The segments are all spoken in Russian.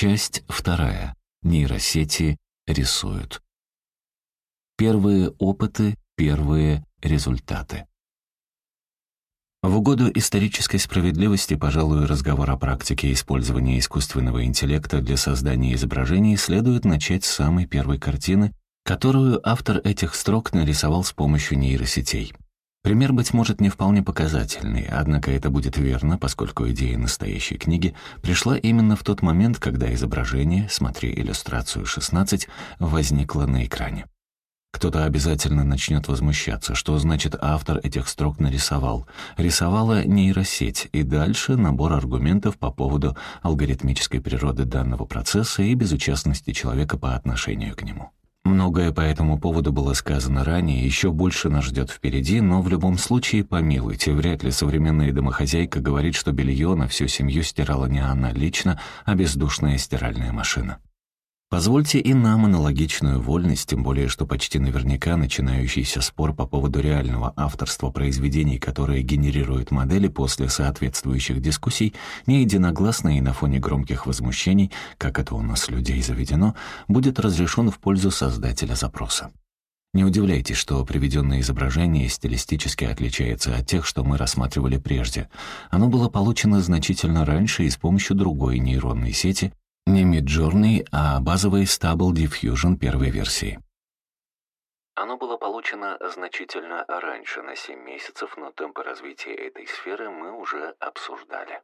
Часть вторая. Нейросети рисуют. Первые опыты, первые результаты. В угоду исторической справедливости, пожалуй, разговор о практике использования искусственного интеллекта для создания изображений следует начать с самой первой картины, которую автор этих строк нарисовал с помощью нейросетей. Пример, быть может, не вполне показательный, однако это будет верно, поскольку идея настоящей книги пришла именно в тот момент, когда изображение, смотри иллюстрацию 16, возникло на экране. Кто-то обязательно начнет возмущаться, что значит автор этих строк нарисовал. Рисовала нейросеть, и дальше набор аргументов по поводу алгоритмической природы данного процесса и безучастности человека по отношению к нему. Многое по этому поводу было сказано ранее, еще больше нас ждет впереди, но в любом случае, помилуйте, вряд ли современная домохозяйка говорит, что белье на всю семью стирала не она лично, а бездушная стиральная машина. Позвольте и нам аналогичную вольность, тем более, что почти наверняка начинающийся спор по поводу реального авторства произведений, которые генерируют модели после соответствующих дискуссий, не единогласно и на фоне громких возмущений, как это у нас людей заведено, будет разрешен в пользу создателя запроса. Не удивляйтесь, что приведенное изображение стилистически отличается от тех, что мы рассматривали прежде. Оно было получено значительно раньше и с помощью другой нейронной сети, не Midjourney, а базовый Stable Diffusion первой версии. Оно было получено значительно раньше, на 7 месяцев, но темпы развития этой сферы мы уже обсуждали.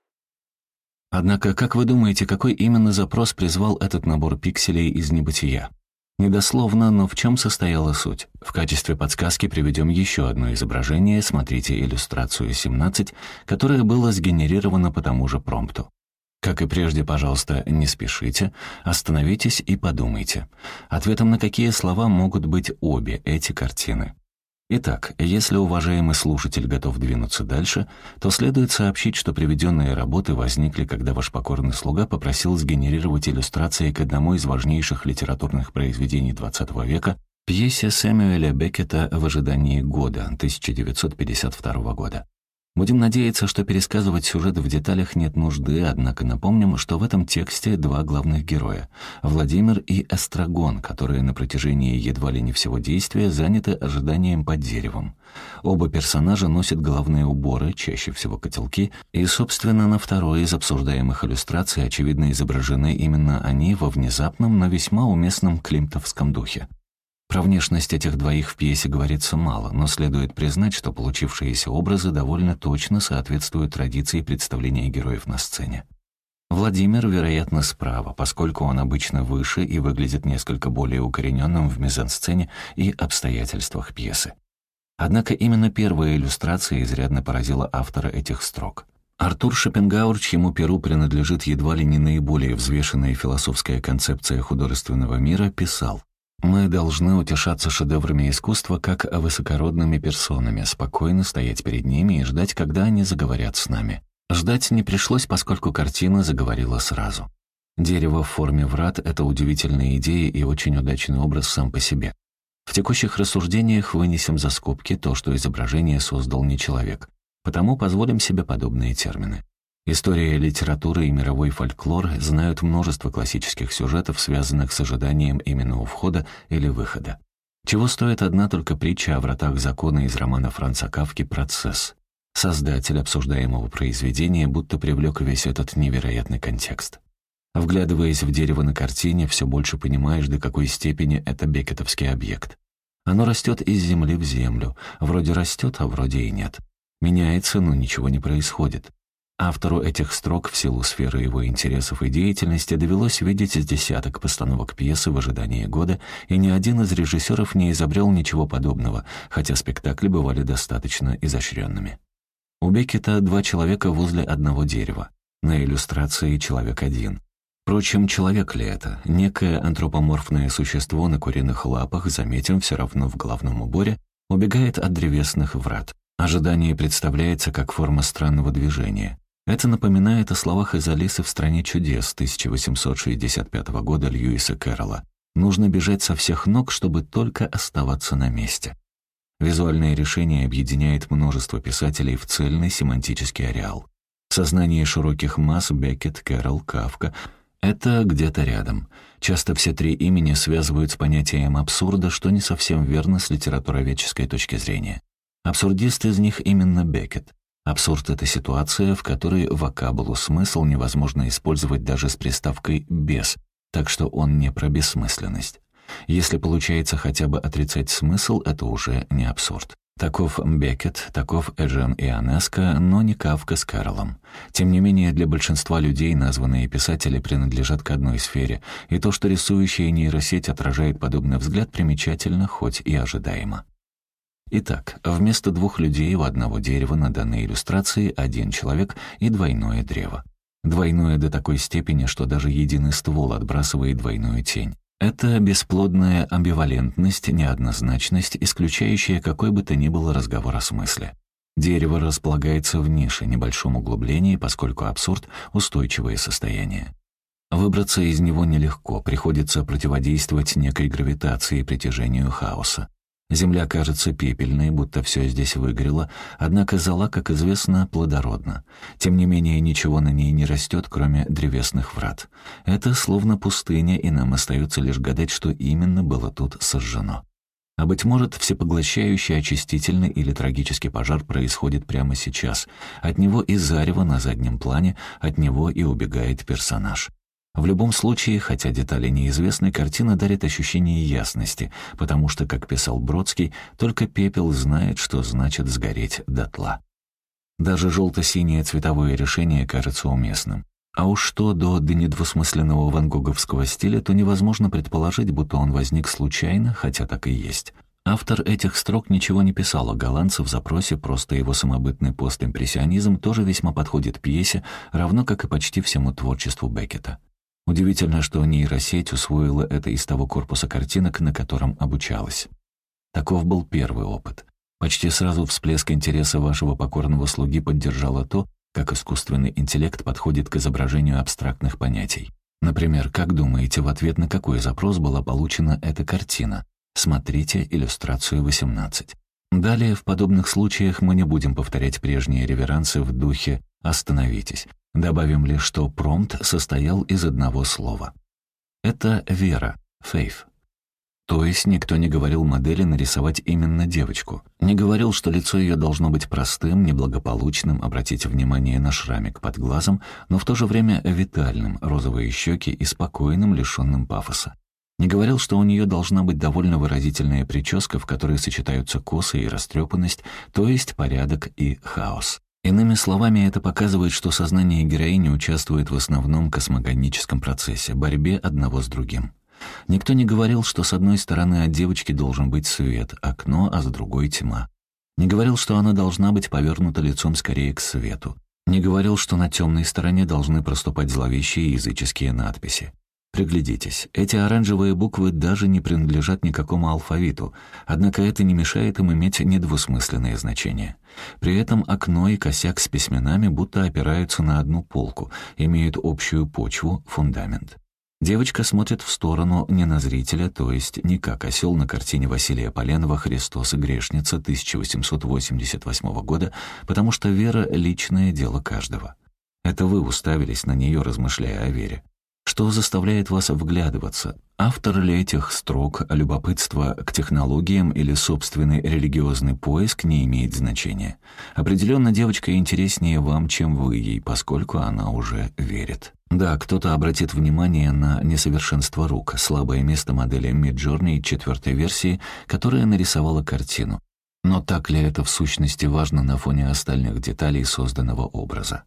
Однако, как вы думаете, какой именно запрос призвал этот набор пикселей из небытия? Недословно, но в чем состояла суть? В качестве подсказки приведем еще одно изображение, смотрите иллюстрацию 17, которое было сгенерировано по тому же промпту. Как и прежде, пожалуйста, не спешите, остановитесь и подумайте. Ответом на какие слова могут быть обе эти картины. Итак, если уважаемый слушатель готов двинуться дальше, то следует сообщить, что приведенные работы возникли, когда ваш покорный слуга попросил сгенерировать иллюстрации к одному из важнейших литературных произведений XX века, пьесе Сэмюэля Беккета «В ожидании года» 1952 года. Будем надеяться, что пересказывать сюжет в деталях нет нужды, однако напомним, что в этом тексте два главных героя — Владимир и Эстрагон, которые на протяжении едва ли не всего действия заняты ожиданием под деревом. Оба персонажа носят головные уборы, чаще всего котелки, и, собственно, на второй из обсуждаемых иллюстраций очевидно изображены именно они во внезапном, но весьма уместном климтовском духе. Про внешность этих двоих в пьесе говорится мало, но следует признать, что получившиеся образы довольно точно соответствуют традиции представления героев на сцене. Владимир, вероятно, справа, поскольку он обычно выше и выглядит несколько более укорененным в мизансцене и обстоятельствах пьесы. Однако именно первая иллюстрация изрядно поразила автора этих строк. Артур Шопенгауэр, чьему перу принадлежит едва ли не наиболее взвешенная философская концепция художественного мира, писал мы должны утешаться шедеврами искусства как высокородными персонами, спокойно стоять перед ними и ждать, когда они заговорят с нами. Ждать не пришлось, поскольку картина заговорила сразу. Дерево в форме врат — это удивительная идея и очень удачный образ сам по себе. В текущих рассуждениях вынесем за скобки то, что изображение создал не человек, потому позволим себе подобные термины. История литературы и мировой фольклор знают множество классических сюжетов, связанных с ожиданием именно у входа или выхода. Чего стоит одна только притча о вратах закона из романа Франца Кавки «Процесс». Создатель обсуждаемого произведения будто привлек весь этот невероятный контекст. Вглядываясь в дерево на картине, все больше понимаешь, до какой степени это бекетовский объект. Оно растет из земли в землю, вроде растет, а вроде и нет. Меняется, но ничего не происходит. Автору этих строк в силу сферы его интересов и деятельности довелось видеть с десяток постановок пьесы в ожидании года, и ни один из режиссеров не изобрел ничего подобного, хотя спектакли бывали достаточно изощренными. У Беккета два человека возле одного дерева. На иллюстрации человек один. Впрочем, человек ли это? Некое антропоморфное существо на куриных лапах, заметим все равно в главном уборе, убегает от древесных врат. Ожидание представляется как форма странного движения. Это напоминает о словах из «Алисы в стране чудес» 1865 года Льюиса Кэрролла. «Нужно бежать со всех ног, чтобы только оставаться на месте». Визуальное решение объединяет множество писателей в цельный семантический ареал. Сознание широких масс Беккет, Кэрролл, Кавка — Это где-то рядом. Часто все три имени связывают с понятием абсурда, что не совсем верно с литературоведческой точки зрения. Абсурдист из них именно Беккет. Абсурд — это ситуация, в которой вокабулу «смысл» невозможно использовать даже с приставкой «без», так что он не про бессмысленность. Если получается хотя бы отрицать смысл, это уже не абсурд. Таков Беккет, таков Эжен Ионеско, но не Кавка с Карлом. Тем не менее, для большинства людей названные писатели принадлежат к одной сфере, и то, что рисующая нейросеть отражает подобный взгляд, примечательно, хоть и ожидаемо. Итак, вместо двух людей у одного дерева на данной иллюстрации один человек и двойное древо. Двойное до такой степени, что даже единый ствол отбрасывает двойную тень. Это бесплодная амбивалентность, неоднозначность, исключающая какой бы то ни было разговор о смысле. Дерево располагается в нише, небольшом углублении, поскольку абсурд — устойчивое состояние. Выбраться из него нелегко, приходится противодействовать некой гравитации и притяжению хаоса. Земля кажется пепельной, будто все здесь выгорело, однако зола, как известно, плодородна. Тем не менее, ничего на ней не растет, кроме древесных врат. Это словно пустыня, и нам остается лишь гадать, что именно было тут сожжено. А быть может, всепоглощающий очистительный или трагический пожар происходит прямо сейчас. От него и зарево на заднем плане, от него и убегает персонаж. В любом случае, хотя детали неизвестны, картина дарит ощущение ясности, потому что, как писал Бродский, только пепел знает, что значит сгореть дотла. Даже желто-синее цветовое решение кажется уместным. А уж что до до недвусмысленного ван стиля, то невозможно предположить, будто он возник случайно, хотя так и есть. Автор этих строк ничего не писал о голландце в запросе, просто его самобытный постимпрессионизм тоже весьма подходит пьесе, равно как и почти всему творчеству Беккета. Удивительно, что нейросеть усвоила это из того корпуса картинок, на котором обучалась. Таков был первый опыт. Почти сразу всплеск интереса вашего покорного слуги поддержало то, как искусственный интеллект подходит к изображению абстрактных понятий. Например, как думаете, в ответ на какой запрос была получена эта картина? Смотрите иллюстрацию 18. Далее, в подобных случаях мы не будем повторять прежние реверансы в духе «остановитесь». Добавим лишь, что промпт состоял из одного слова. Это вера, faith. То есть никто не говорил модели нарисовать именно девочку. Не говорил, что лицо ее должно быть простым, неблагополучным, обратите внимание на шрамик под глазом, но в то же время витальным, розовые щеки и спокойным, лишенным пафоса. Не говорил, что у нее должна быть довольно выразительная прическа, в которой сочетаются косы и растрепанность, то есть порядок и хаос. Иными словами, это показывает, что сознание героини участвует в основном космогоническом процессе, борьбе одного с другим. Никто не говорил, что с одной стороны от девочки должен быть свет, окно, а с другой — тьма. Не говорил, что она должна быть повернута лицом скорее к свету. Не говорил, что на темной стороне должны проступать зловещие языческие надписи. Приглядитесь, эти оранжевые буквы даже не принадлежат никакому алфавиту, однако это не мешает им иметь недвусмысленные значения. При этом окно и косяк с письменами будто опираются на одну полку, имеют общую почву, фундамент. Девочка смотрит в сторону не на зрителя, то есть не как осел на картине Василия Поленова «Христос и грешница» 1888 года, потому что вера — личное дело каждого. Это вы уставились на нее, размышляя о вере. Что заставляет вас вглядываться? Автор ли этих строк, любопытство к технологиям или собственный религиозный поиск не имеет значения. Определенно девочка интереснее вам, чем вы ей, поскольку она уже верит. Да, кто-то обратит внимание на несовершенство рук, слабое место модели Midjourney четвертой версии, которая нарисовала картину. Но так ли это в сущности важно на фоне остальных деталей созданного образа?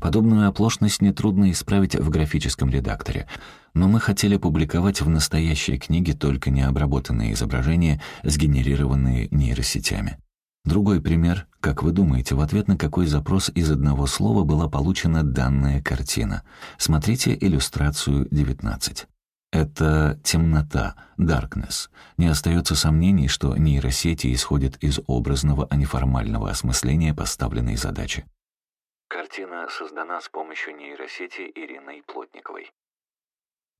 Подобную оплошность нетрудно исправить в графическом редакторе, но мы хотели публиковать в настоящей книге только необработанные изображения, сгенерированные нейросетями. Другой пример. Как вы думаете, в ответ на какой запрос из одного слова была получена данная картина? Смотрите иллюстрацию 19. Это темнота, darkness. Не остается сомнений, что нейросети исходят из образного, а не формального осмысления поставленной задачи. Картина создана с помощью нейросети Ириной Плотниковой.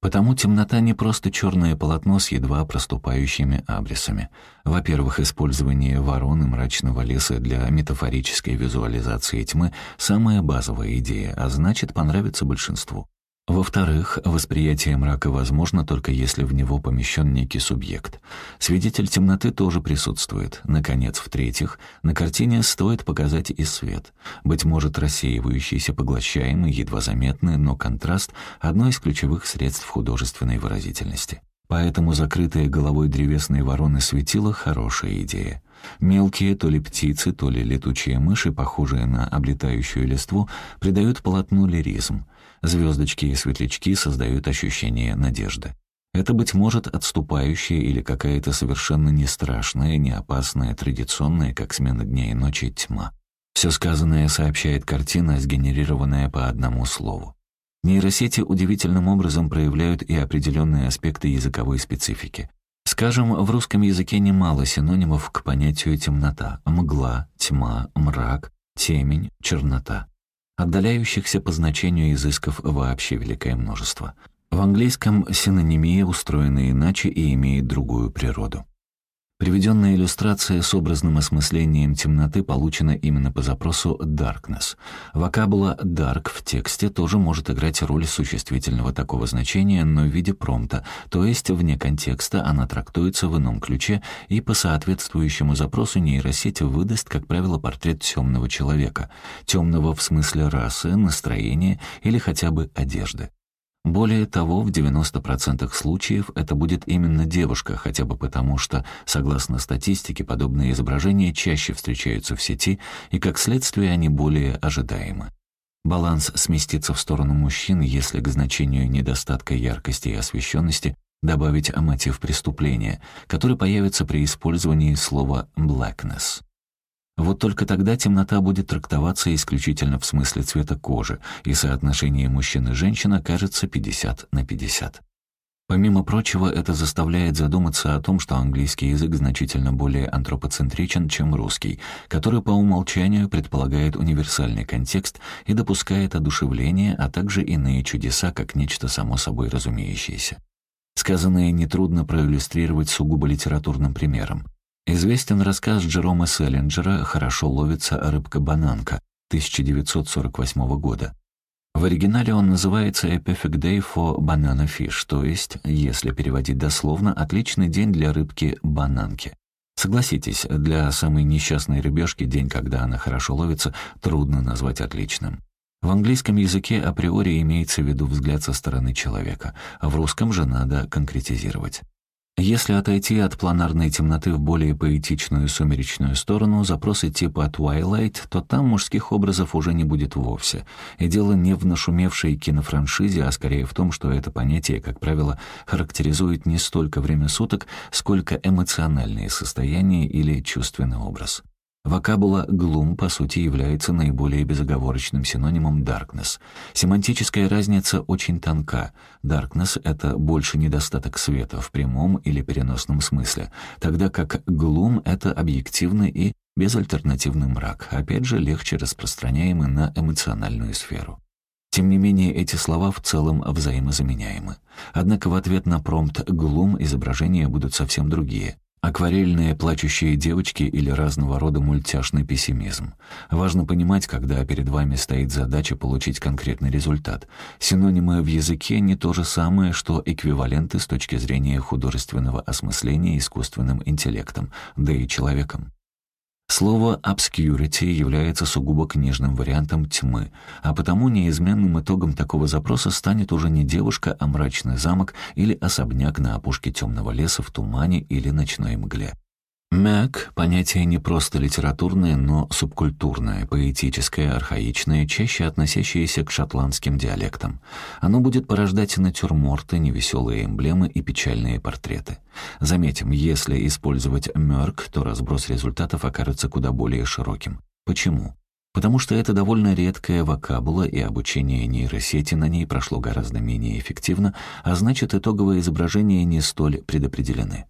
Потому темнота не просто черное полотно с едва проступающими абрисами. Во-первых, использование ворон и мрачного леса для метафорической визуализации тьмы — самая базовая идея, а значит, понравится большинству. Во-вторых, восприятие мрака возможно только если в него помещен некий субъект. Свидетель темноты тоже присутствует. Наконец, в-третьих, на картине стоит показать и свет. Быть может, рассеивающийся, поглощаемый, едва заметный, но контраст — одно из ключевых средств художественной выразительности. Поэтому закрытые головой древесные вороны светила — хорошая идея. Мелкие то ли птицы, то ли летучие мыши, похожие на облетающую листву, придают полотну лиризм. Звездочки и светлячки создают ощущение надежды. Это, быть может, отступающая или какая-то совершенно не страшная, не опасная, традиционная, как смена дня и ночи, тьма. Все сказанное сообщает картина, сгенерированная по одному слову. Нейросети удивительным образом проявляют и определенные аспекты языковой специфики. Скажем, в русском языке немало синонимов к понятию темнота, мгла, тьма, мрак, темень, чернота. Отдаляющихся по значению изысков вообще великое множество. В английском синонимия устроена иначе и имеет другую природу. Приведенная иллюстрация с образным осмыслением темноты получена именно по запросу «darkness». Вокабула «dark» в тексте тоже может играть роль существительного такого значения, но в виде промпта, то есть вне контекста она трактуется в ином ключе и по соответствующему запросу нейросеть выдаст, как правило, портрет темного человека. Темного в смысле расы, настроения или хотя бы одежды. Более того, в 90% случаев это будет именно девушка, хотя бы потому, что, согласно статистике, подобные изображения чаще встречаются в сети, и как следствие они более ожидаемы. Баланс сместится в сторону мужчин, если к значению недостатка яркости и освещенности добавить мотив преступления, который появится при использовании слова «blackness». Вот только тогда темнота будет трактоваться исключительно в смысле цвета кожи, и соотношение мужчин и женщин окажется 50 на 50. Помимо прочего, это заставляет задуматься о том, что английский язык значительно более антропоцентричен, чем русский, который по умолчанию предполагает универсальный контекст и допускает одушевление, а также иные чудеса, как нечто само собой разумеющееся. Сказанное нетрудно проиллюстрировать сугубо литературным примером. Известен рассказ Джерома Селлинджера «Хорошо ловится рыбка-бананка» 1948 года. В оригинале он называется «A perfect day for banana fish», то есть, если переводить дословно, «отличный день для рыбки-бананки». Согласитесь, для самой несчастной рыбешки день, когда она хорошо ловится, трудно назвать отличным. В английском языке априори имеется в виду взгляд со стороны человека, а в русском же надо конкретизировать. Если отойти от планарной темноты в более поэтичную сумеречную сторону, запросы типа «Twilight», то там мужских образов уже не будет вовсе. И дело не в нашумевшей кинофраншизе, а скорее в том, что это понятие, как правило, характеризует не столько время суток, сколько эмоциональные состояния или чувственный образ. Вокабула «глум» по сути является наиболее безоговорочным синонимом «darkness». Семантическая разница очень тонка. «Darkness» — это больше недостаток света в прямом или переносном смысле, тогда как «глум» — это объективный и безальтернативный мрак, опять же легче распространяемый на эмоциональную сферу. Тем не менее, эти слова в целом взаимозаменяемы. Однако в ответ на промпт «глум» изображения будут совсем другие — Акварельные плачущие девочки или разного рода мультяшный пессимизм. Важно понимать, когда перед вами стоит задача получить конкретный результат. Синонимы в языке не то же самое, что эквиваленты с точки зрения художественного осмысления искусственным интеллектом, да и человеком. Слово «obscurity» является сугубо книжным вариантом тьмы, а потому неизменным итогом такого запроса станет уже не девушка, а мрачный замок или особняк на опушке темного леса в тумане или ночной мгле. Мяк — понятие не просто литературное, но субкультурное, поэтическое, архаичное, чаще относящееся к шотландским диалектам. Оно будет порождать натюрморты, невеселые эмблемы и печальные портреты. Заметим, если использовать «мёрк», то разброс результатов окажется куда более широким. Почему? Потому что это довольно редкая вокабула, и обучение нейросети на ней прошло гораздо менее эффективно, а значит, итоговые изображения не столь предопределены.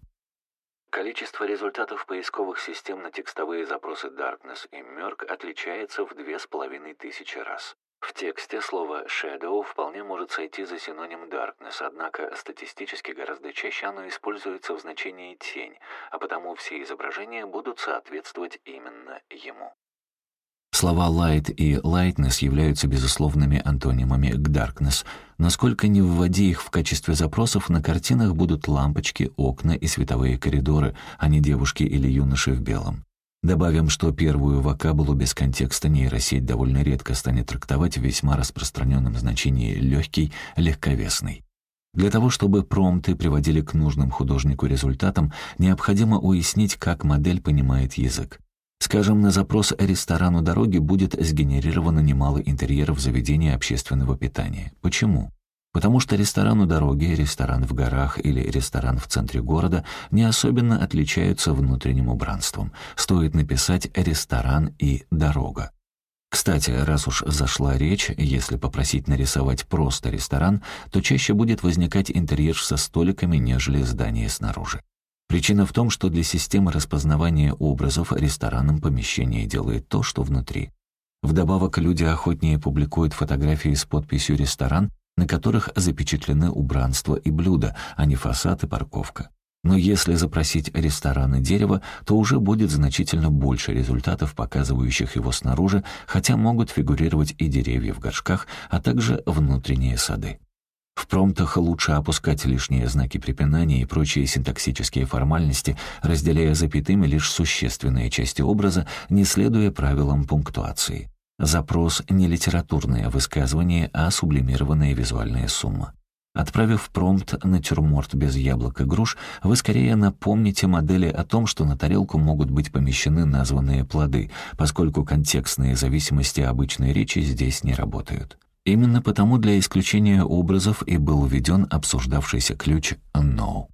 Количество результатов поисковых систем на текстовые запросы Darkness и Murk отличается в две с половиной тысячи раз. В тексте слово «shadow» вполне может сойти за синоним «darkness», однако статистически гораздо чаще оно используется в значении «тень», а потому все изображения будут соответствовать именно ему. Слова «light» и «lightness» являются безусловными антонимами к «darkness», Насколько не вводи их в качестве запросов, на картинах будут лампочки, окна и световые коридоры, а не девушки или юноши в белом. Добавим, что первую вокабулу без контекста нейросеть довольно редко станет трактовать в весьма распространенном значении «легкий», «легковесный». Для того, чтобы промпты приводили к нужным художнику результатам, необходимо уяснить, как модель понимает язык. Скажем, на запрос «ресторан дороги» будет сгенерировано немало интерьеров заведения общественного питания. Почему? Потому что ресторан у дороги, ресторан в горах или ресторан в центре города не особенно отличаются внутренним убранством. Стоит написать «ресторан» и «дорога». Кстати, раз уж зашла речь, если попросить нарисовать просто ресторан, то чаще будет возникать интерьер со столиками, нежели здание снаружи. Причина в том, что для системы распознавания образов ресторанном помещение делает то, что внутри. Вдобавок, люди охотнее публикуют фотографии с подписью «ресторан», на которых запечатлены убранство и блюда, а не фасад и парковка. Но если запросить рестораны дерева, то уже будет значительно больше результатов, показывающих его снаружи, хотя могут фигурировать и деревья в горшках, а также внутренние сады. В промптах лучше опускать лишние знаки препинания и прочие синтаксические формальности, разделяя запятыми лишь существенные части образа, не следуя правилам пунктуации. Запрос — не литературное высказывание, а сублимированная визуальная сумма. Отправив промпт «Натюрморт без яблок и груш», вы скорее напомните модели о том, что на тарелку могут быть помещены названные плоды, поскольку контекстные зависимости обычной речи здесь не работают. Именно потому для исключения образов и был введен обсуждавшийся ключ «no».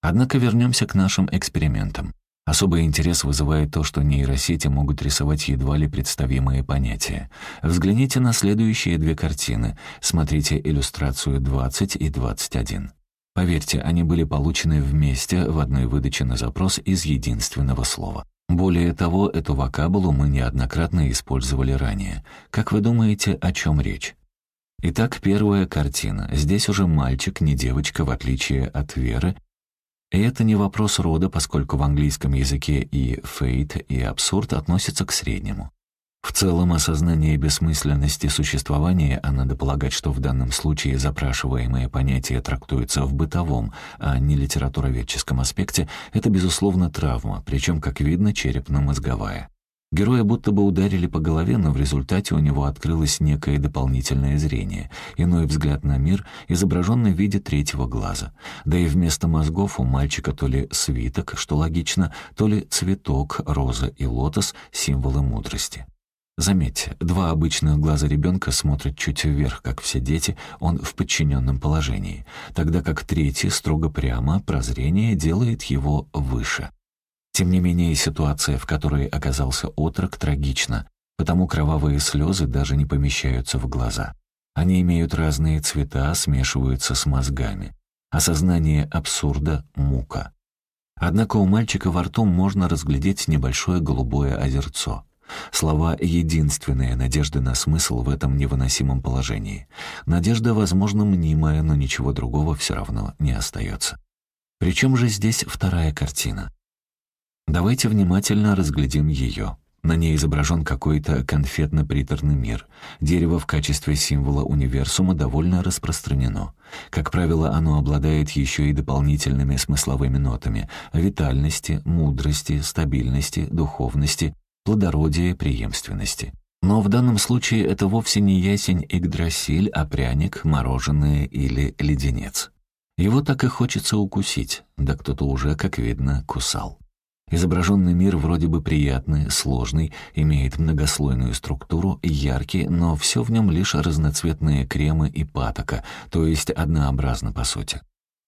Однако вернемся к нашим экспериментам. Особый интерес вызывает то, что нейросети могут рисовать едва ли представимые понятия. Взгляните на следующие две картины. Смотрите иллюстрацию 20 и 21. Поверьте, они были получены вместе в одной выдаче на запрос из единственного слова. Более того, эту вокабулу мы неоднократно использовали ранее. Как вы думаете, о чем речь? Итак, первая картина. Здесь уже мальчик, не девочка, в отличие от Веры, и это не вопрос рода, поскольку в английском языке и «фейт», и «абсурд» относятся к среднему. В целом, осознание бессмысленности существования, а надо полагать, что в данном случае запрашиваемое понятие трактуется в бытовом, а не литературоведческом аспекте, это, безусловно, травма, причем, как видно, черепно-мозговая. Героя будто бы ударили по голове, но в результате у него открылось некое дополнительное зрение, иной взгляд на мир, изображенный в виде третьего глаза. Да и вместо мозгов у мальчика то ли свиток, что логично, то ли цветок, роза и лотос — символы мудрости. Заметьте, два обычных глаза ребенка смотрят чуть вверх, как все дети, он в подчиненном положении, тогда как третий строго прямо, прозрение делает его выше. Тем не менее, ситуация, в которой оказался отрок, трагична, потому кровавые слезы даже не помещаются в глаза. Они имеют разные цвета, смешиваются с мозгами. Осознание абсурда — мука. Однако у мальчика во рту можно разглядеть небольшое голубое озерцо. Слова «единственная надежда на смысл» в этом невыносимом положении. Надежда, возможно, мнимая, но ничего другого все равно не остается. Причем же здесь вторая картина? Давайте внимательно разглядим ее. На ней изображен какой-то конфетно-приторный мир. Дерево в качестве символа универсума довольно распространено. Как правило, оно обладает еще и дополнительными смысловыми нотами — витальности, мудрости, стабильности, духовности, плодородия, преемственности. Но в данном случае это вовсе не ясень Игдрасиль, а пряник, мороженое или леденец. Его так и хочется укусить, да кто-то уже, как видно, кусал. Изображенный мир вроде бы приятный, сложный, имеет многослойную структуру, яркий, но все в нем лишь разноцветные кремы и патока, то есть однообразно по сути.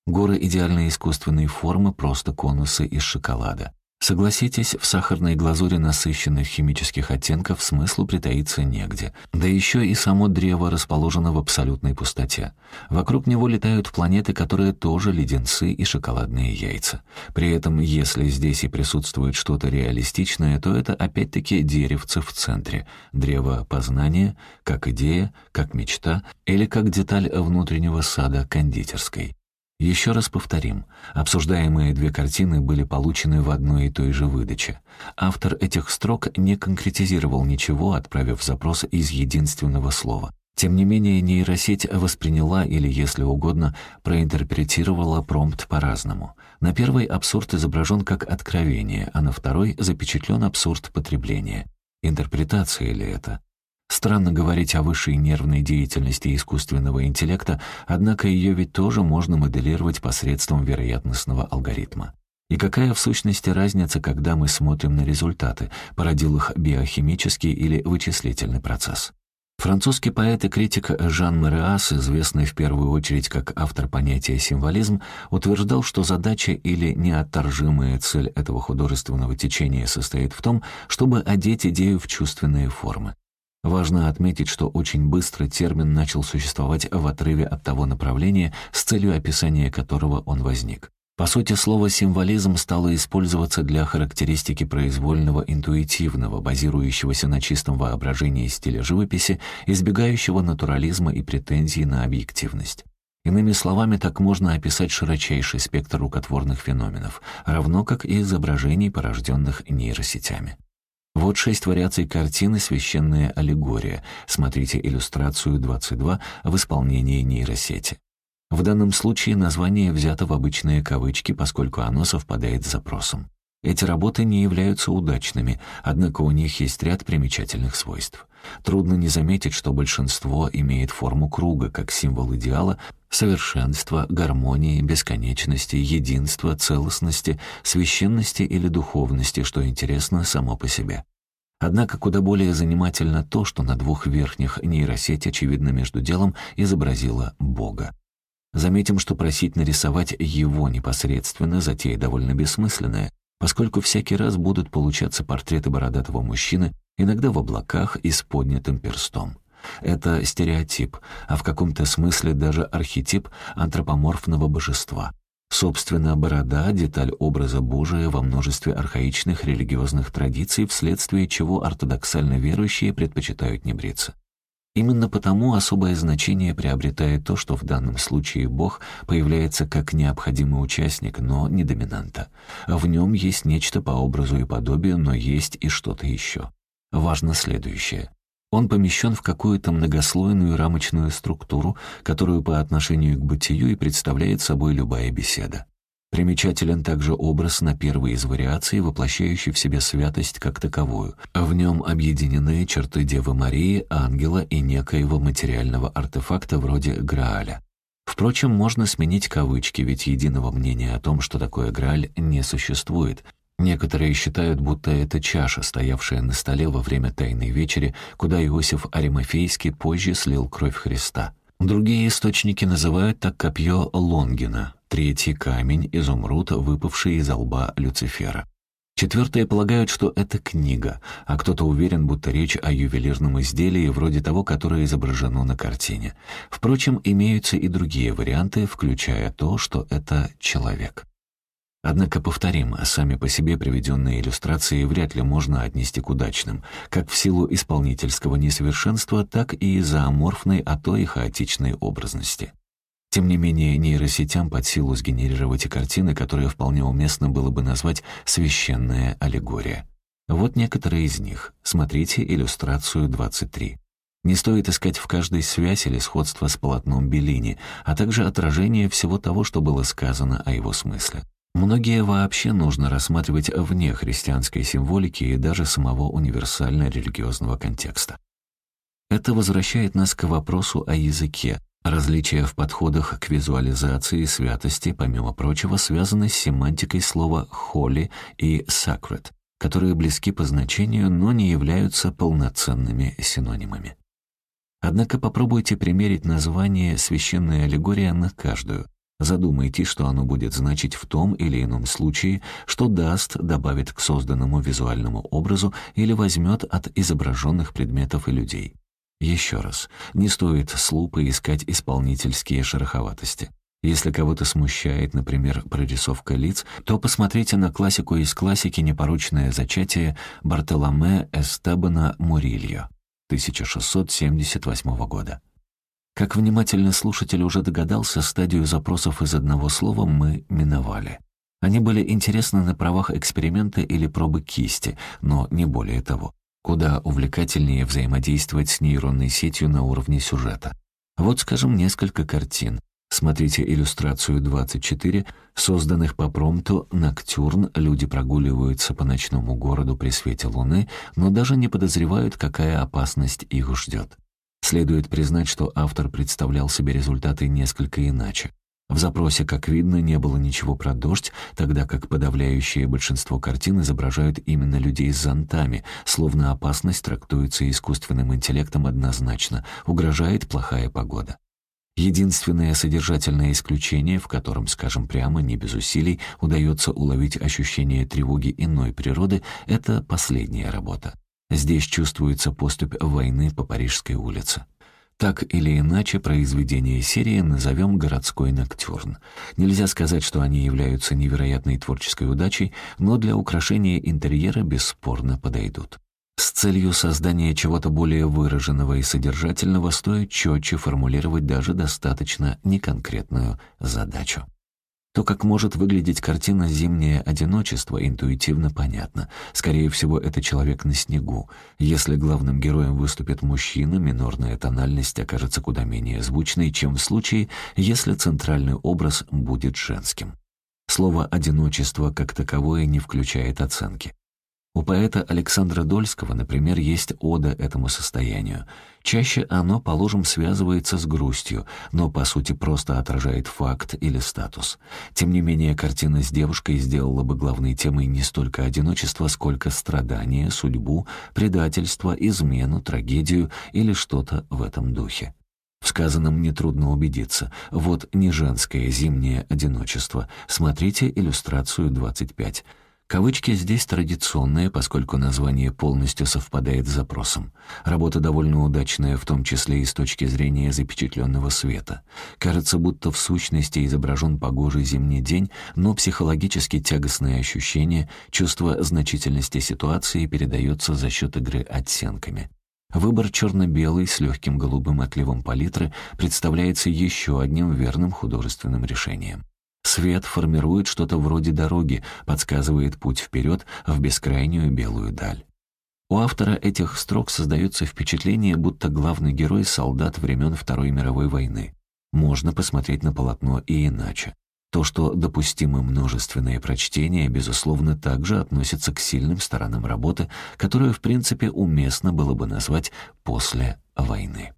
Горы идеальной искусственной формы, просто конусы из шоколада. Согласитесь, в сахарной глазури насыщенных химических оттенков смыслу притаиться негде. Да еще и само древо расположено в абсолютной пустоте. Вокруг него летают планеты, которые тоже леденцы и шоколадные яйца. При этом, если здесь и присутствует что-то реалистичное, то это опять-таки деревце в центре. Древо познания, как идея, как мечта или как деталь внутреннего сада кондитерской. Еще раз повторим, обсуждаемые две картины были получены в одной и той же выдаче. Автор этих строк не конкретизировал ничего, отправив запрос из единственного слова. Тем не менее, нейросеть восприняла или, если угодно, проинтерпретировала промпт по-разному. На первой абсурд изображен как откровение, а на второй запечатлен абсурд потребления. Интерпретация ли это? Странно говорить о высшей нервной деятельности искусственного интеллекта, однако ее ведь тоже можно моделировать посредством вероятностного алгоритма. И какая в сущности разница, когда мы смотрим на результаты, породил их биохимический или вычислительный процесс? Французский поэт и критик Жан Мариас, известный в первую очередь как автор понятия «символизм», утверждал, что задача или неотторжимая цель этого художественного течения состоит в том, чтобы одеть идею в чувственные формы. Важно отметить, что очень быстро термин начал существовать в отрыве от того направления, с целью описания которого он возник. По сути, слово «символизм» стало использоваться для характеристики произвольного интуитивного, базирующегося на чистом воображении стиля живописи, избегающего натурализма и претензий на объективность. Иными словами, так можно описать широчайший спектр рукотворных феноменов, равно как и изображений, порожденных нейросетями. Вот шесть вариаций картины «Священная аллегория». Смотрите иллюстрацию 22 в исполнении нейросети. В данном случае название взято в обычные кавычки, поскольку оно совпадает с запросом. Эти работы не являются удачными, однако у них есть ряд примечательных свойств. Трудно не заметить, что большинство имеет форму круга, как символ идеала, совершенства, гармонии, бесконечности, единства, целостности, священности или духовности, что интересно само по себе. Однако куда более занимательно то, что на двух верхних нейросеть, очевидно, между делом изобразила Бога. Заметим, что просить нарисовать его непосредственно затея довольно бессмысленная, поскольку всякий раз будут получаться портреты бородатого мужчины, иногда в облаках и с поднятым перстом. Это стереотип, а в каком-то смысле даже архетип антропоморфного божества. Собственно, борода — деталь образа Божия во множестве архаичных религиозных традиций, вследствие чего ортодоксально верующие предпочитают не бриться. Именно потому особое значение приобретает то, что в данном случае Бог появляется как необходимый участник, но не доминанта. В нем есть нечто по образу и подобию, но есть и что-то еще. Важно следующее. Он помещен в какую-то многослойную рамочную структуру, которую по отношению к бытию и представляет собой любая беседа. Примечателен также образ на первой из вариаций, воплощающий в себе святость как таковую. В нем объединены черты Девы Марии, ангела и некоего материального артефакта вроде Грааля. Впрочем, можно сменить кавычки, ведь единого мнения о том, что такое Грааль, не существует. Некоторые считают, будто это чаша, стоявшая на столе во время Тайной вечери, куда Иосиф Аримофейский позже слил кровь Христа. Другие источники называют так копье Лонгина, третий камень — изумруд, выпавший из лба Люцифера. Четвертые полагают, что это книга, а кто-то уверен, будто речь о ювелирном изделии, вроде того, которое изображено на картине. Впрочем, имеются и другие варианты, включая то, что это человек. Однако, повторим, сами по себе приведенные иллюстрации вряд ли можно отнести к удачным, как в силу исполнительского несовершенства, так и из-за аморфной, а то и хаотичной образности. Тем не менее, нейросетям под силу сгенерировать и картины, которые вполне уместно было бы назвать «священная аллегория». Вот некоторые из них. Смотрите иллюстрацию 23. Не стоит искать в каждой связь или сходство с полотном Беллини, а также отражение всего того, что было сказано о его смысле. Многие вообще нужно рассматривать вне христианской символики и даже самого универсально-религиозного контекста. Это возвращает нас к вопросу о языке. Различия в подходах к визуализации святости, помимо прочего, связаны с семантикой слова «holy» и «sacred», которые близки по значению, но не являются полноценными синонимами. Однако попробуйте примерить название «священная аллегория» на каждую — Задумайтесь, что оно будет значить в том или ином случае, что даст, добавит к созданному визуальному образу или возьмет от изображенных предметов и людей. Еще раз, не стоит с лупой искать исполнительские шероховатости. Если кого-то смущает, например, прорисовка лиц, то посмотрите на классику из классики «Непорочное зачатие» Бартоломе Эстебана Мурильо 1678 года. Как внимательный слушатель уже догадался, стадию запросов из одного слова мы миновали. Они были интересны на правах эксперимента или пробы кисти, но не более того. Куда увлекательнее взаимодействовать с нейронной сетью на уровне сюжета. Вот, скажем, несколько картин. Смотрите иллюстрацию 24, созданных по промпту «Ноктюрн». Люди прогуливаются по ночному городу при свете луны, но даже не подозревают, какая опасность их ждет. Следует признать, что автор представлял себе результаты несколько иначе. В запросе, как видно, не было ничего про дождь, тогда как подавляющее большинство картин изображают именно людей с зонтами, словно опасность трактуется искусственным интеллектом однозначно, угрожает плохая погода. Единственное содержательное исключение, в котором, скажем прямо, не без усилий, удается уловить ощущение тревоги иной природы, это последняя работа. Здесь чувствуется поступь войны по Парижской улице. Так или иначе, произведение серии назовем «Городской ноктюрн». Нельзя сказать, что они являются невероятной творческой удачей, но для украшения интерьера бесспорно подойдут. С целью создания чего-то более выраженного и содержательного стоит четче формулировать даже достаточно неконкретную задачу. То, как может выглядеть картина «Зимнее одиночество», интуитивно понятно. Скорее всего, это человек на снегу. Если главным героем выступит мужчина, минорная тональность окажется куда менее звучной, чем в случае, если центральный образ будет женским. Слово «одиночество» как таковое не включает оценки. У поэта Александра Дольского, например, есть ода этому состоянию. Чаще оно, положим, связывается с грустью, но по сути просто отражает факт или статус. Тем не менее, картина с девушкой сделала бы главной темой не столько одиночество, сколько страдания, судьбу, предательство, измену, трагедию или что-то в этом духе. В сказанном нетрудно убедиться. Вот не женское зимнее одиночество. Смотрите иллюстрацию 25. Кавычки здесь традиционные, поскольку название полностью совпадает с запросом. Работа довольно удачная, в том числе и с точки зрения запечатленного света. Кажется, будто в сущности изображен погожий зимний день, но психологически тягостные ощущения, чувство значительности ситуации передается за счет игры оттенками. Выбор черно-белый с легким голубым отливом палитры представляется еще одним верным художественным решением. Свет формирует что-то вроде дороги, подсказывает путь вперед в бескрайнюю белую даль. У автора этих строк создается впечатление, будто главный герой — солдат времен Второй мировой войны. Можно посмотреть на полотно и иначе. То, что допустимы множественные прочтения, безусловно, также относится к сильным сторонам работы, которую, в принципе, уместно было бы назвать «после войны».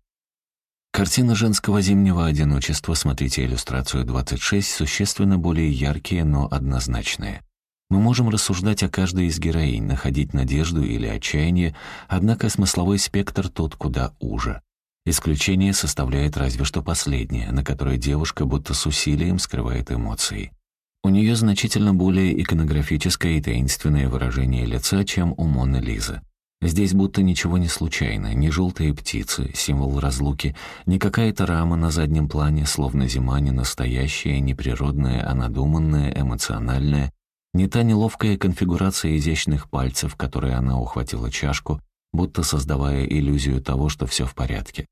Картина женского зимнего одиночества, смотрите иллюстрацию 26, существенно более яркие, но однозначные. Мы можем рассуждать о каждой из героинь, находить надежду или отчаяние, однако смысловой спектр тут куда уже. Исключение составляет разве что последнее, на которое девушка будто с усилием скрывает эмоции. У нее значительно более иконографическое и таинственное выражение лица, чем у Моны Лизы. Здесь будто ничего не случайно, ни желтые птицы, символ разлуки, ни какая-то рама на заднем плане, словно зима не настоящая, не природная, а надуманная, эмоциональная, не та неловкая конфигурация изящных пальцев, которой она ухватила чашку, будто создавая иллюзию того, что все в порядке.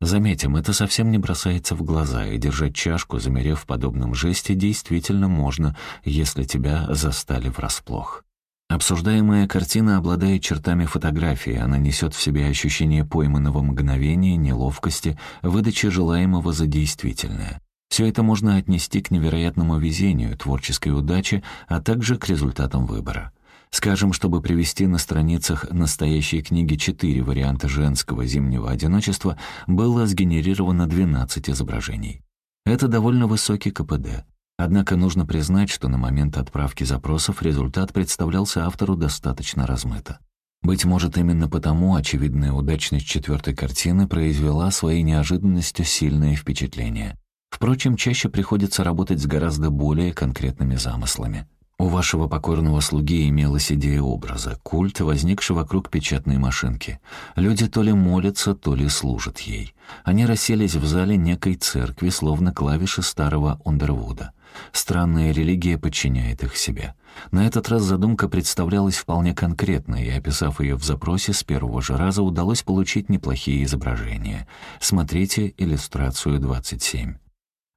Заметим, это совсем не бросается в глаза, и держать чашку, замерев в подобном жесте, действительно можно, если тебя застали врасплох. Обсуждаемая картина обладает чертами фотографии, она несет в себе ощущение пойманного мгновения, неловкости, выдачи желаемого за действительное. Все это можно отнести к невероятному везению, творческой удаче, а также к результатам выбора. Скажем, чтобы привести на страницах настоящей книги четыре варианта женского зимнего одиночества, было сгенерировано 12 изображений. Это довольно высокий КПД. Однако нужно признать, что на момент отправки запросов результат представлялся автору достаточно размыто. Быть может, именно потому очевидная удачность четвертой картины произвела своей неожиданностью сильное впечатление. Впрочем, чаще приходится работать с гораздо более конкретными замыслами. У вашего покорного слуги имелась идея образа, культ, возникший вокруг печатной машинки. Люди то ли молятся, то ли служат ей. Они расселись в зале некой церкви, словно клавиши старого Ундервуда. Странная религия подчиняет их себе. На этот раз задумка представлялась вполне конкретной, и, описав ее в запросе, с первого же раза удалось получить неплохие изображения. Смотрите иллюстрацию 27.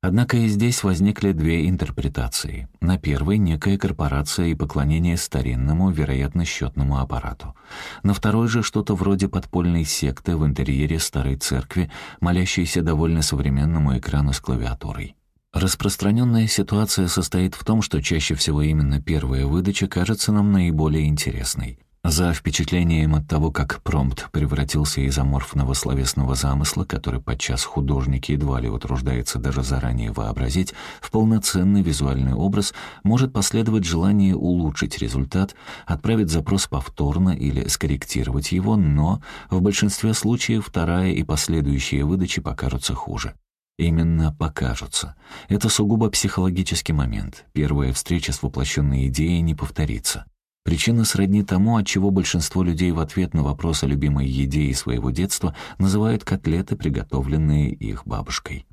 Однако и здесь возникли две интерпретации. На первой — некая корпорация и поклонение старинному, вероятно, счетному аппарату. На второй же что-то вроде подпольной секты в интерьере старой церкви, молящейся довольно современному экрану с клавиатурой. Распространенная ситуация состоит в том, что чаще всего именно первая выдача кажется нам наиболее интересной. За впечатлением от того, как промпт превратился из аморфного словесного замысла, который подчас художники едва ли утруждается даже заранее вообразить, в полноценный визуальный образ, может последовать желание улучшить результат, отправить запрос повторно или скорректировать его, но в большинстве случаев вторая и последующие выдачи покажутся хуже. Именно покажутся. Это сугубо психологический момент. Первая встреча с воплощенной идеей не повторится. Причина сродни тому, от чего большинство людей в ответ на вопрос о любимой еде из своего детства называют котлеты, приготовленные их бабушкой.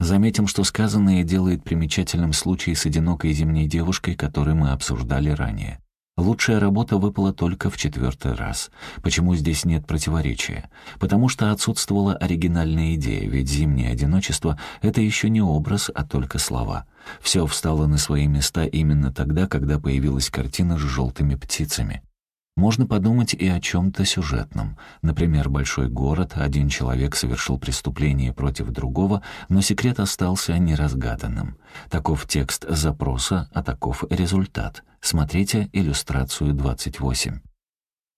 Заметим, что сказанное делает примечательным случай с одинокой зимней девушкой, который мы обсуждали ранее. Лучшая работа выпала только в четвертый раз. Почему здесь нет противоречия? Потому что отсутствовала оригинальная идея, ведь зимнее одиночество — это еще не образ, а только слова. Все встало на свои места именно тогда, когда появилась картина с желтыми птицами. Можно подумать и о чем-то сюжетном. Например, большой город, один человек совершил преступление против другого, но секрет остался неразгаданным. Таков текст запроса, а таков результат. Смотрите иллюстрацию 28.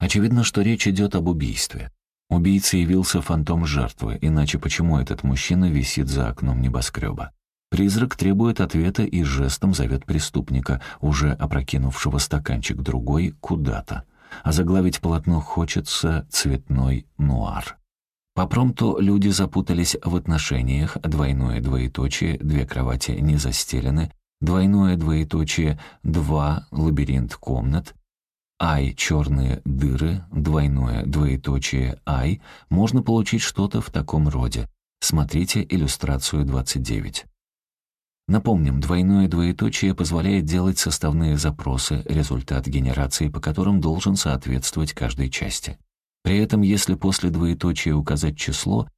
Очевидно, что речь идет об убийстве. Убийца явился фантом жертвы, иначе почему этот мужчина висит за окном небоскреба? Призрак требует ответа и жестом зовет преступника, уже опрокинувшего стаканчик другой, куда-то а заглавить полотно хочется «Цветной нуар». По промту люди запутались в отношениях, двойное двоеточие, две кровати не застелены, двойное двоеточие, два, лабиринт комнат, ай, черные дыры, двойное двоеточие, ай, можно получить что-то в таком роде. Смотрите иллюстрацию 29. Напомним, двойное двоеточие позволяет делать составные запросы, результат генерации по которым должен соответствовать каждой части. При этом, если после двоеточия указать число,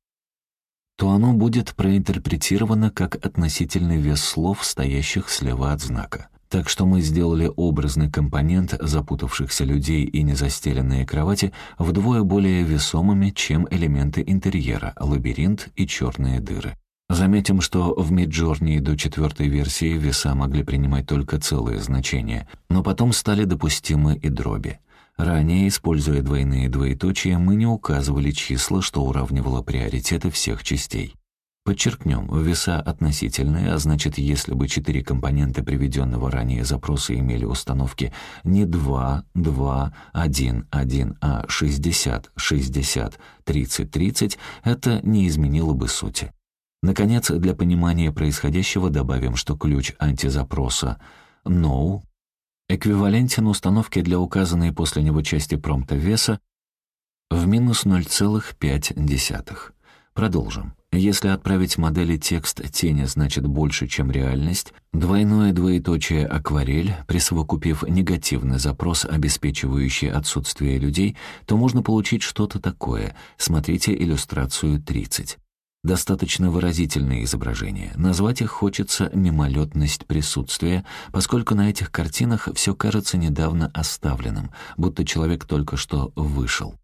то оно будет проинтерпретировано как относительный вес слов, стоящих слева от знака. Так что мы сделали образный компонент запутавшихся людей и незастеленные кровати вдвое более весомыми, чем элементы интерьера, лабиринт и черные дыры. Заметим, что в Midjourney до четвертой версии веса могли принимать только целые значения, но потом стали допустимы и дроби. Ранее, используя двойные двоеточия, мы не указывали числа, что уравнивало приоритеты всех частей. Подчеркнем, веса относительные, а значит, если бы четыре компонента приведенного ранее запроса имели установки не 2, 2, 1, 1, а 60, 60, 30, 30, это не изменило бы сути. Наконец, для понимания происходящего добавим, что ключ антизапроса «no» эквивалентен установке для указанной после него части промпта веса в минус 0,5. Продолжим. Если отправить модели текст «тени» значит больше, чем реальность, двойное двоеточие «акварель», присовокупив негативный запрос, обеспечивающий отсутствие людей, то можно получить что-то такое. Смотрите иллюстрацию 30. Достаточно выразительные изображения. Назвать их хочется мимолетность присутствия, поскольку на этих картинах все кажется недавно оставленным, будто человек только что вышел.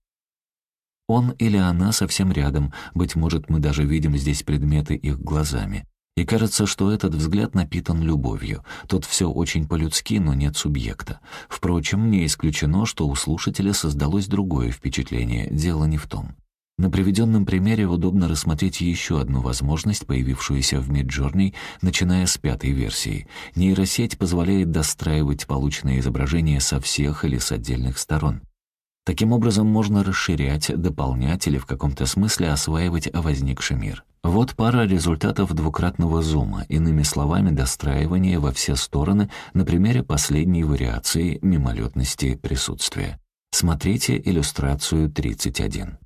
Он или она совсем рядом, быть может, мы даже видим здесь предметы их глазами. И кажется, что этот взгляд напитан любовью. Тут все очень по-людски, но нет субъекта. Впрочем, не исключено, что у слушателя создалось другое впечатление, дело не в том. На приведенном примере удобно рассмотреть еще одну возможность, появившуюся в Midjourney, начиная с пятой версии. Нейросеть позволяет достраивать полученное изображение со всех или с отдельных сторон. Таким образом, можно расширять, дополнять или в каком-то смысле осваивать возникший мир. Вот пара результатов двукратного зума, иными словами, достраивания во все стороны на примере последней вариации мимолетности присутствия. Смотрите иллюстрацию 31.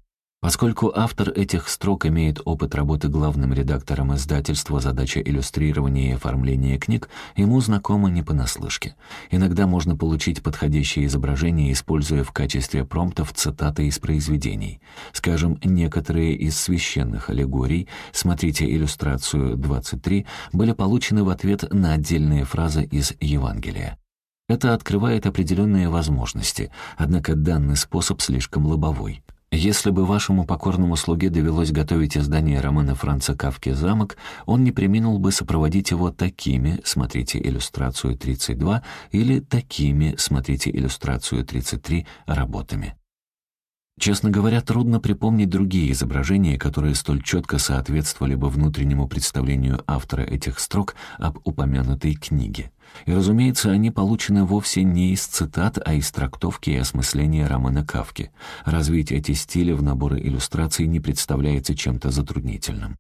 Поскольку автор этих строк имеет опыт работы главным редактором издательства, задача иллюстрирования и оформления книг ему знакома не понаслышке. Иногда можно получить подходящее изображение, используя в качестве промптов цитаты из произведений. Скажем, некоторые из священных аллегорий, смотрите иллюстрацию 23, были получены в ответ на отдельные фразы из Евангелия. Это открывает определенные возможности, однако данный способ слишком лобовой. Если бы вашему покорному слуге довелось готовить издание романа Франца Кавки «Замок», он не преминул бы сопроводить его такими, смотрите иллюстрацию 32, или такими, смотрите иллюстрацию 33, работами. Честно говоря, трудно припомнить другие изображения, которые столь четко соответствовали бы внутреннему представлению автора этих строк об упомянутой книге. И, разумеется, они получены вовсе не из цитат, а из трактовки и осмысления романа Кавки. Развить эти стили в наборы иллюстраций не представляется чем-то затруднительным.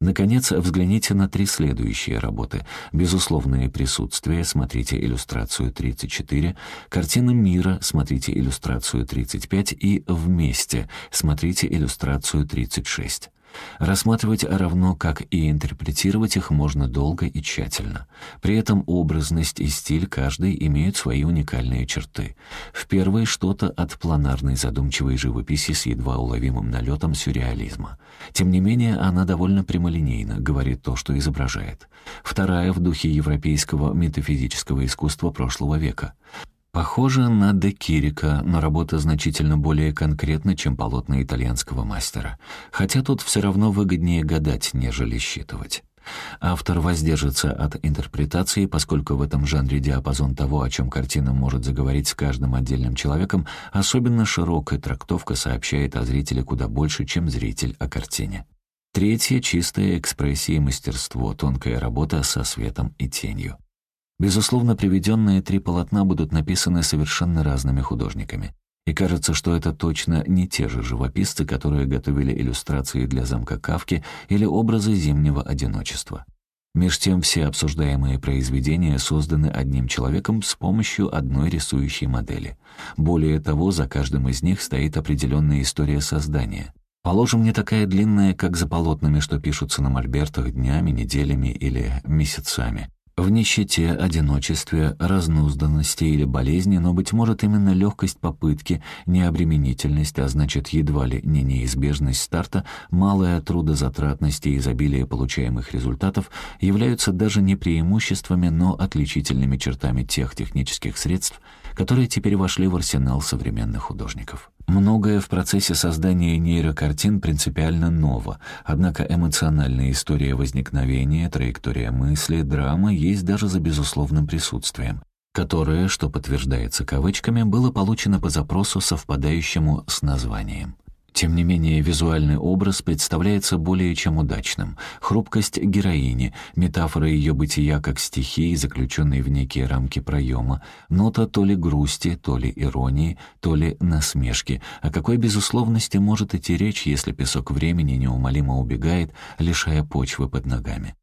Наконец, взгляните на три следующие работы. «Безусловное присутствие», смотрите иллюстрацию 34, «Картина мира», смотрите иллюстрацию 35 и «Вместе», смотрите иллюстрацию 36. Рассматривать равно как и интерпретировать их можно долго и тщательно. При этом образность и стиль каждой имеют свои уникальные черты. В первой что-то от планарной задумчивой живописи с едва уловимым налетом сюрреализма. Тем не менее, она довольно прямолинейна, говорит то, что изображает. Вторая в духе европейского метафизического искусства прошлого века. Похоже на Де Кирика, но работа значительно более конкретна, чем полотна итальянского мастера. Хотя тут все равно выгоднее гадать, нежели считывать. Автор воздержится от интерпретации, поскольку в этом жанре диапазон того, о чем картина может заговорить с каждым отдельным человеком, особенно широкая трактовка сообщает о зрителе куда больше, чем зритель о картине. Третье — чистая экспрессия и мастерство, тонкая работа со светом и тенью. Безусловно, приведенные три полотна будут написаны совершенно разными художниками. И кажется, что это точно не те же живописцы, которые готовили иллюстрации для замка Кавки или образы зимнего одиночества. Меж тем все обсуждаемые произведения созданы одним человеком с помощью одной рисующей модели. Более того, за каждым из них стоит определенная история создания. Положим, не такая длинная, как за полотнами, что пишутся на мольбертах днями, неделями или месяцами. В нищете, одиночестве, разнузданности или болезни, но, быть может, именно легкость попытки, необременительность, а значит, едва ли не неизбежность старта, малая трудозатратность и изобилие получаемых результатов являются даже не преимуществами, но отличительными чертами тех технических средств, которые теперь вошли в арсенал современных художников. Многое в процессе создания нейрокартин принципиально ново, однако эмоциональная история возникновения, траектория мысли, драма есть даже за безусловным присутствием, которое, что подтверждается кавычками, было получено по запросу, совпадающему с названием. Тем не менее, визуальный образ представляется более чем удачным. Хрупкость героини, метафора ее бытия как стихии, заключенной в некие рамки проема, нота то ли грусти, то ли иронии, то ли насмешки. О какой безусловности может идти речь, если песок времени неумолимо убегает, лишая почвы под ногами?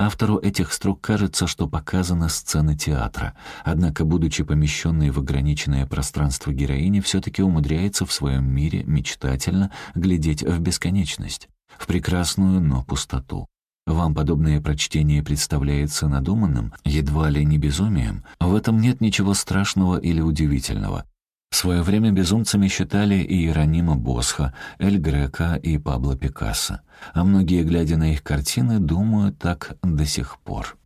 Автору этих строк кажется, что показана сцена театра, однако, будучи помещенной в ограниченное пространство героини, все-таки умудряется в своем мире мечтательно глядеть в бесконечность, в прекрасную, но пустоту. Вам подобное прочтение представляется надуманным, едва ли не безумием? В этом нет ничего страшного или удивительного. В свое время безумцами считали и Иеронима Босха, Эль Грека и Пабло Пикассо, а многие, глядя на их картины, думают так до сих пор.